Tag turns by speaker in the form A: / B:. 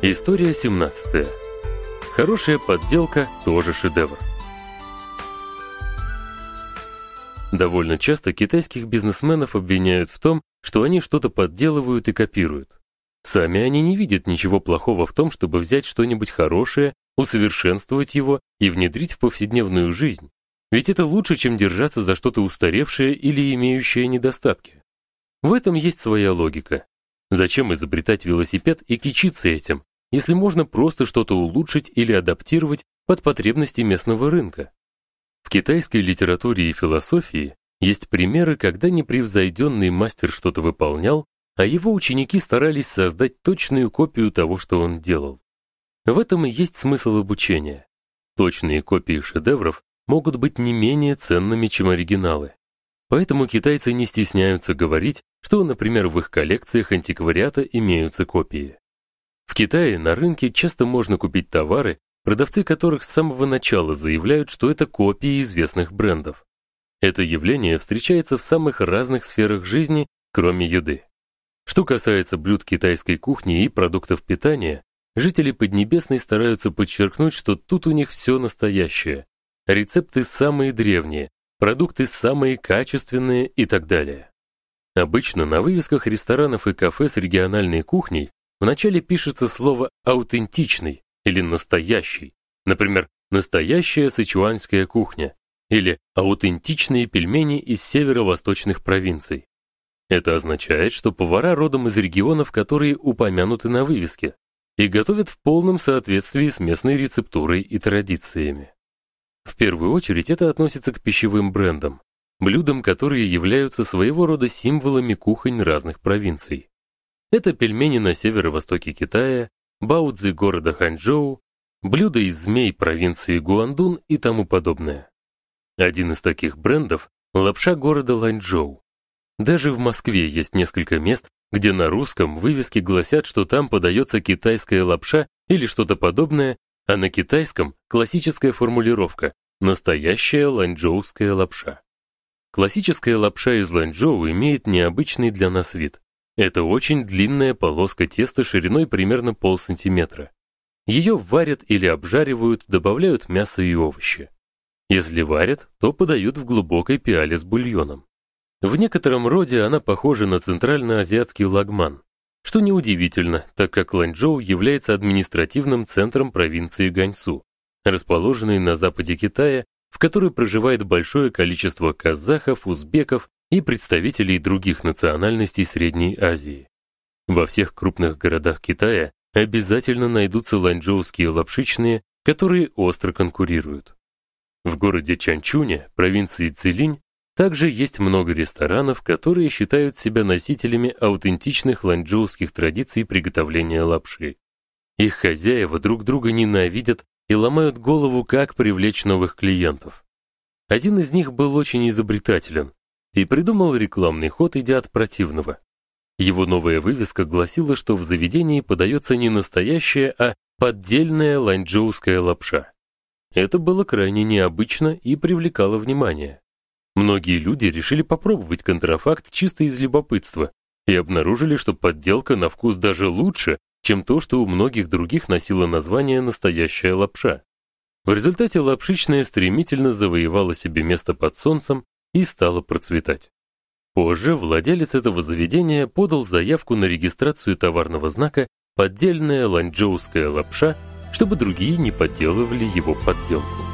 A: История 17. Хорошая подделка тоже шедевр. Довольно часто китайских бизнесменов обвиняют в том, что они что-то подделывают и копируют. Сами они не видят ничего плохого в том, чтобы взять что-нибудь хорошее, усовершенствовать его и внедрить в повседневную жизнь. Ведь это лучше, чем держаться за что-то устаревшее или имеющее недостатки. В этом есть своя логика. Зачем изобретать велосипед и кичиться этим, если можно просто что-то улучшить или адаптировать под потребности местного рынка? В китайской литературе и философии есть примеры, когда непревзойденный мастер что-то выполнял, а его ученики старались создать точную копию того, что он делал. В этом и есть смысл обучения. Точные копии шедевров могут быть не менее ценными, чем оригиналы. Поэтому китайцы не стесняются говорить, что, например, в их коллекциях антиквариата имеются копии. В Китае на рынке часто можно купить товары, продавцы которых с самого начала заявляют, что это копии известных брендов. Это явление встречается в самых разных сферах жизни, кроме еды. Что касается блюд китайской кухни и продуктов питания, жители Поднебесной стараются подчеркнуть, что тут у них все настоящее. Рецепты самые древние, продукты самые качественные и так далее. Обычно на вывесках ресторанов и кафе с региональной кухней вначале пишется слово аутентичный или настоящий. Например, настоящая сычуанская кухня или аутентичные пельмени из северо-восточных провинций. Это означает, что повара родом из регионов, которые упомянуты на вывеске, и готовят в полном соответствии с местной рецептурой и традициями. В первую очередь это относится к пищевым брендам, блюдам, которые являются своего рода символами кухонь разных провинций. Это пельмени на северо-востоке Китая, баоцзи города Ханчжоу, блюда из змей провинции Гуандун и тому подобное. Один из таких брендов лапша города Ланчжоу. Даже в Москве есть несколько мест, где на русском вывески гласят, что там подается китайская лапша или что-то подобное, а на китайском классическая формулировка настоящая ланчжоуская лапша. Классическая лапша из Ланчжоу имеет необычный для нас вид. Это очень длинная полоска теста шириной примерно полсантиметра. Ее варят или обжаривают, добавляют мясо и овощи. Если варят, то подают в глубокой пиале с бульоном. В некотором роде она похожа на центральноазиатский лагман, что неудивительно, так как Ланчжоу является административным центром провинции Ганьсу, расположенной на западе Китая, в которой проживает большое количество казахов, узбеков и представителей других национальностей Средней Азии. Во всех крупных городах Китая обязательно найдутся ланчжоуские лапшичные, которые остро конкурируют. В городе Чанчуне, провинции Цилинь, также есть много ресторанов, которые считают себя носителями аутентичных ланчжоуских традиций приготовления лапши. Их хозяева друг друга ненавидят и ломают голову, как привлечь новых клиентов. Один из них был очень изобретателен и придумал рекламный ход, идя от противного. Его новая вывеска гласила, что в заведении подается не настоящая, а поддельная ланчжоуская лапша. Это было крайне необычно и привлекало внимание. Многие люди решили попробовать контрафакт чисто из любопытства и обнаружили, что подделка на вкус даже лучше, чем то, что у многих других носило название настоящая лапша. В результате лапшичная стремительно завоевала себе место под солнцем и стала процветать. Позже владелец этого заведения подал заявку на регистрацию товарного знака «Поддельная ланчжоуская лапша», чтобы другие не подделывали его подделку.